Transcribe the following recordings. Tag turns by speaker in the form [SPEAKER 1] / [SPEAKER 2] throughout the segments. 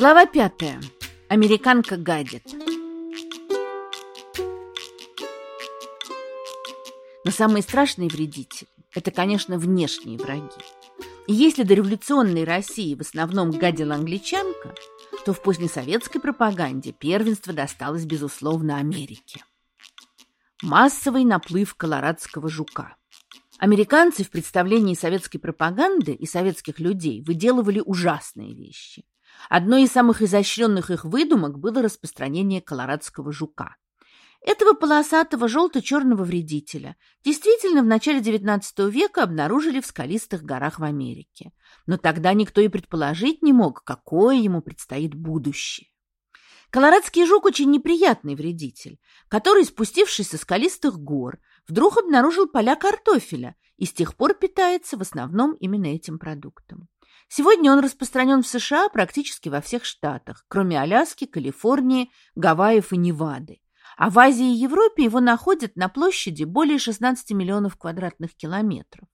[SPEAKER 1] Глава пятая. Американка гадит. Но самые страшные вредители – это, конечно, внешние враги. И если до революционной России в основном гадила англичанка, то в позднесоветской пропаганде первенство досталось, безусловно, Америке. Массовый наплыв колорадского жука. Американцы в представлении советской пропаганды и советских людей выделывали ужасные вещи. Одной из самых изощренных их выдумок было распространение колорадского жука. Этого полосатого желто-черного вредителя действительно в начале XIX века обнаружили в скалистых горах в Америке. Но тогда никто и предположить не мог, какое ему предстоит будущее. Колорадский жук очень неприятный вредитель, который, спустившись со скалистых гор, вдруг обнаружил поля картофеля и с тех пор питается в основном именно этим продуктом. Сегодня он распространен в США практически во всех штатах, кроме Аляски, Калифорнии, Гавайев и Невады. А в Азии и Европе его находят на площади более 16 миллионов квадратных километров.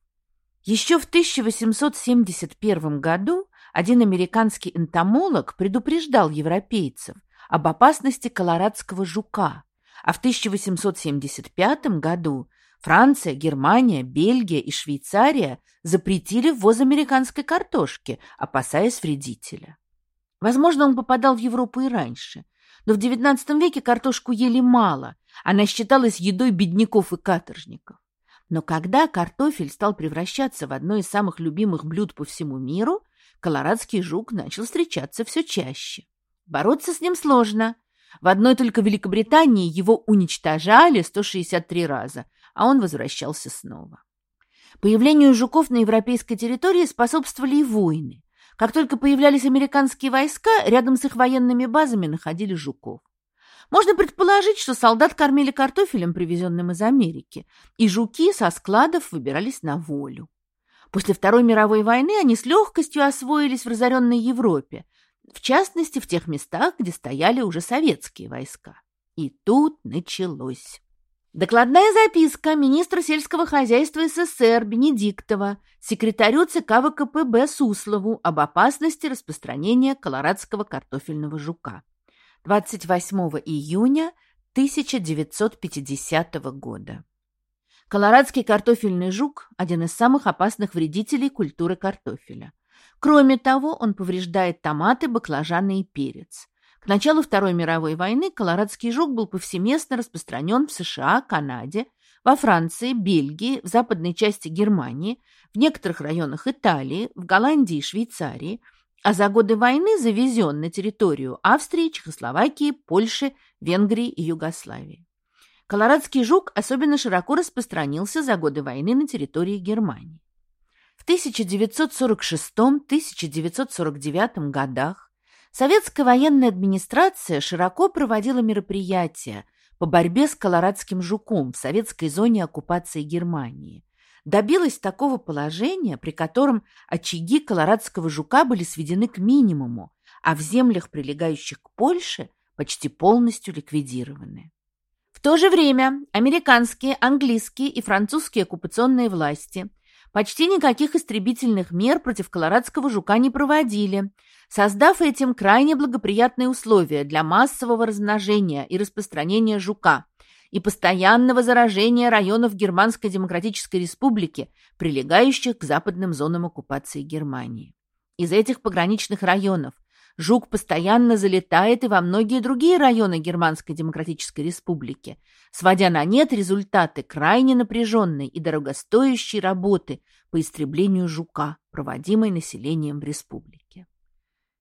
[SPEAKER 1] Еще в 1871 году один американский энтомолог предупреждал европейцев об опасности колорадского жука, а в 1875 году Франция, Германия, Бельгия и Швейцария запретили ввоз американской картошки, опасаясь вредителя. Возможно, он попадал в Европу и раньше, но в XIX веке картошку ели мало, она считалась едой бедняков и каторжников. Но когда картофель стал превращаться в одно из самых любимых блюд по всему миру, колорадский жук начал встречаться все чаще. Бороться с ним сложно. В одной только Великобритании его уничтожали 163 раза, а он возвращался снова. Появлению жуков на европейской территории способствовали и войны. Как только появлялись американские войска, рядом с их военными базами находили жуков. Можно предположить, что солдат кормили картофелем, привезенным из Америки, и жуки со складов выбирались на волю. После Второй мировой войны они с легкостью освоились в разоренной Европе, в частности, в тех местах, где стояли уже советские войска. И тут началось. Докладная записка министра сельского хозяйства СССР Бенедиктова секретарю ЦК ВКПБ Суслову об опасности распространения колорадского картофельного жука. 28 июня 1950 года. Колорадский картофельный жук – один из самых опасных вредителей культуры картофеля. Кроме того, он повреждает томаты, баклажаны и перец. К началу Второй мировой войны колорадский жук был повсеместно распространен в США, Канаде, во Франции, Бельгии, в западной части Германии, в некоторых районах Италии, в Голландии и Швейцарии, а за годы войны завезен на территорию Австрии, Чехословакии, Польши, Венгрии и Югославии. Колорадский жук особенно широко распространился за годы войны на территории Германии. В 1946-1949 годах Советская военная администрация широко проводила мероприятия по борьбе с колорадским жуком в советской зоне оккупации Германии. Добилась такого положения, при котором очаги колорадского жука были сведены к минимуму, а в землях, прилегающих к Польше, почти полностью ликвидированы. В то же время американские, английские и французские оккупационные власти почти никаких истребительных мер против колорадского жука не проводили, создав этим крайне благоприятные условия для массового размножения и распространения жука и постоянного заражения районов Германской Демократической Республики, прилегающих к западным зонам оккупации Германии. Из этих пограничных районов жук постоянно залетает и во многие другие районы Германской Демократической Республики, сводя на нет результаты крайне напряженной и дорогостоящей работы по истреблению жука, проводимой населением в республике.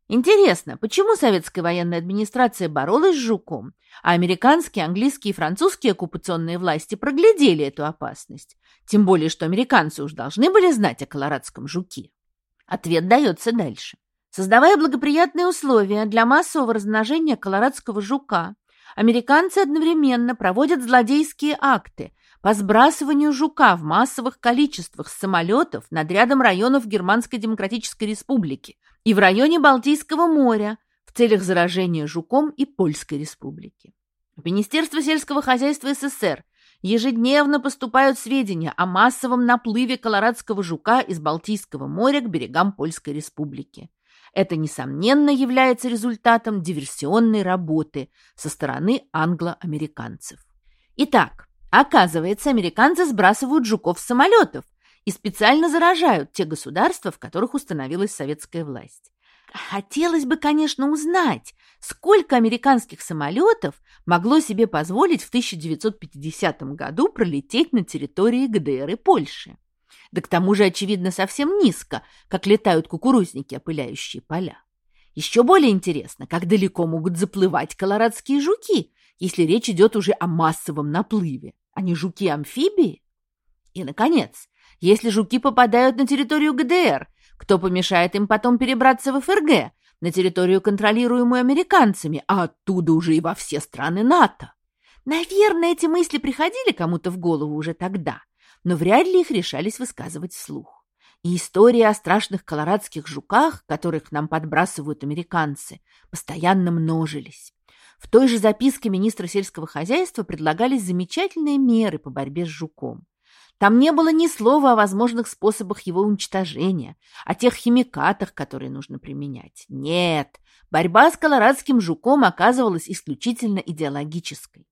[SPEAKER 1] Интересно, почему советская военная администрация боролась с жуком, а американские, английские и французские оккупационные власти проглядели эту опасность? Тем более, что американцы уж должны были знать о колорадском жуке. Ответ дается дальше. Создавая благоприятные условия для массового размножения колорадского жука, американцы одновременно проводят злодейские акты по сбрасыванию жука в массовых количествах с самолетов над рядом районов Германской Демократической Республики и в районе Балтийского моря в целях заражения жуком и Польской Республики. В Министерство сельского хозяйства СССР ежедневно поступают сведения о массовом наплыве колорадского жука из Балтийского моря к берегам Польской Республики. Это, несомненно, является результатом диверсионной работы со стороны англо-американцев. Итак, оказывается, американцы сбрасывают жуков с самолетов и специально заражают те государства, в которых установилась советская власть. Хотелось бы, конечно, узнать, сколько американских самолетов могло себе позволить в 1950 году пролететь на территории ГДР и Польши. Да к тому же, очевидно, совсем низко, как летают кукурузники, опыляющие поля. Еще более интересно, как далеко могут заплывать колорадские жуки, если речь идет уже о массовом наплыве, а не жуки-амфибии. И, наконец, если жуки попадают на территорию ГДР, кто помешает им потом перебраться в ФРГ, на территорию, контролируемую американцами, а оттуда уже и во все страны НАТО? Наверное, эти мысли приходили кому-то в голову уже тогда, но вряд ли их решались высказывать вслух. И истории о страшных колорадских жуках, которых нам подбрасывают американцы, постоянно множились. В той же записке министра сельского хозяйства предлагались замечательные меры по борьбе с жуком. Там не было ни слова о возможных способах его уничтожения, о тех химикатах, которые нужно применять. Нет, борьба с колорадским жуком оказывалась исключительно идеологической.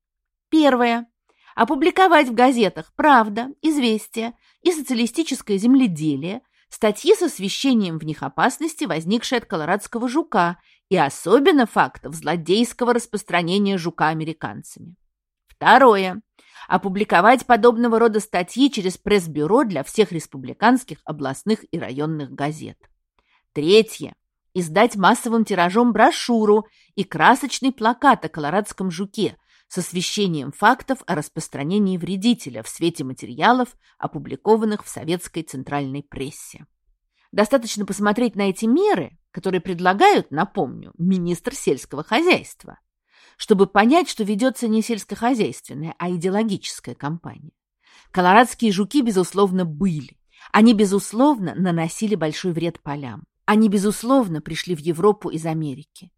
[SPEAKER 1] Первое. Опубликовать в газетах «Правда», «Известия» и «Социалистическое земледелие» статьи с освещением в них опасности, возникшей от колорадского жука, и особенно фактов злодейского распространения жука американцами. Второе опубликовать подобного рода статьи через пресс-бюро для всех республиканских, областных и районных газет. Третье. Издать массовым тиражом брошюру и красочный плакат о колорадском жуке с освещением фактов о распространении вредителя в свете материалов, опубликованных в советской центральной прессе. Достаточно посмотреть на эти меры, которые предлагают, напомню, министр сельского хозяйства чтобы понять, что ведется не сельскохозяйственная, а идеологическая кампания. Колорадские жуки, безусловно, были. Они, безусловно, наносили большой вред полям. Они, безусловно, пришли в Европу из Америки.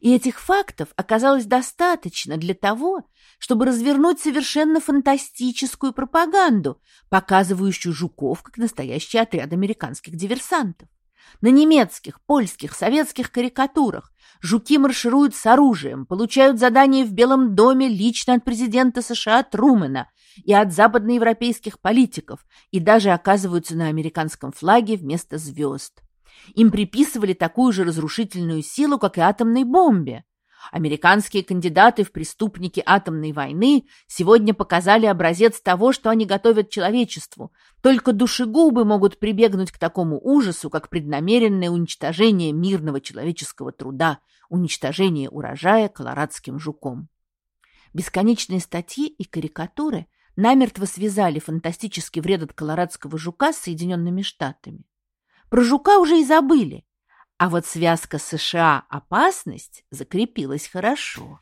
[SPEAKER 1] И этих фактов оказалось достаточно для того, чтобы развернуть совершенно фантастическую пропаганду, показывающую жуков как настоящий отряд американских диверсантов. На немецких, польских, советских карикатурах жуки маршируют с оружием, получают задания в Белом доме лично от президента США Трумэна и от западноевропейских политиков и даже оказываются на американском флаге вместо звезд. Им приписывали такую же разрушительную силу, как и атомной бомбе. Американские кандидаты в преступники атомной войны сегодня показали образец того, что они готовят человечеству. Только душегубы могут прибегнуть к такому ужасу, как преднамеренное уничтожение мирного человеческого труда, уничтожение урожая колорадским жуком. Бесконечные статьи и карикатуры намертво связали фантастический вред от колорадского жука с Соединенными Штатами. Про жука уже и забыли, а вот связка США «опасность» закрепилась хорошо.